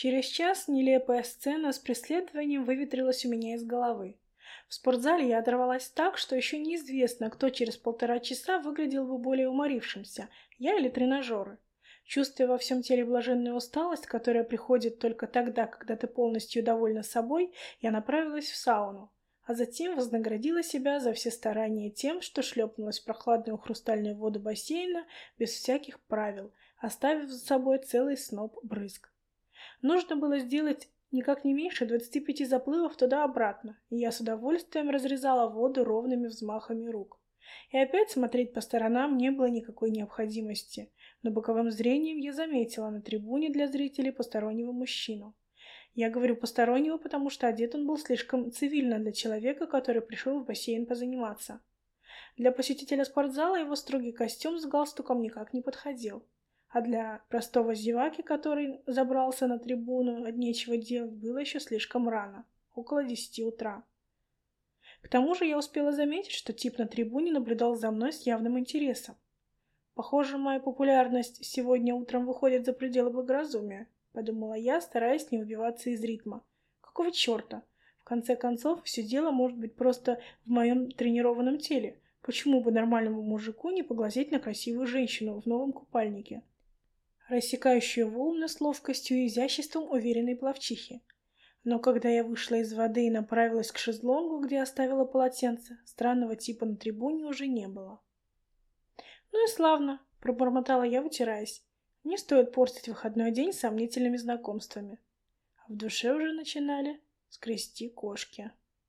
Через час нелепая сцена с преследованием выветрилась у меня из головы. В спортзале я оторвалась так, что еще неизвестно, кто через полтора часа выглядел бы более уморившимся, я или тренажеры. Чувствуя во всем теле блаженную усталость, которая приходит только тогда, когда ты полностью довольна собой, я направилась в сауну, а затем вознаградила себя за все старания тем, что шлепнулась в прохладную хрустальную воду бассейна без всяких правил, оставив за собой целый сноп брызг. Нужно было сделать никак не меньше 25 заплывов туда-обратно, и я с удовольствием разрезала воду ровными взмахами рук. И опять смотреть по сторонам не было никакой необходимости, но боковым зрением я заметила на трибуне для зрителей постороннего мужчину. Я говорю постороннего, потому что одет он был слишком цивильно для человека, который пришел в бассейн позаниматься. Для посетителя спортзала его строгий костюм с галстуком никак не подходил. А для простого зеваки, который забрался на трибуну от нечего делать, было еще слишком рано, около десяти утра. К тому же я успела заметить, что тип на трибуне наблюдал за мной с явным интересом. Похоже, моя популярность сегодня утром выходит за пределы благоразумия, подумала я, стараясь не выбиваться из ритма. Какого черта? В конце концов, все дело может быть просто в моем тренированном теле. Почему бы нормальному мужику не поглазеть на красивую женщину в новом купальнике? Рассекающую волны с ловкостью и изяществом уверенной пловчихи. Но когда я вышла из воды и направилась к шезлонгу, где оставила полотенце, странного типа на трибуне уже не было. «Ну и славно», — пробормотала я, вытираясь. «Не стоит портить выходной день сомнительными знакомствами». А в душе уже начинали скрести кошки.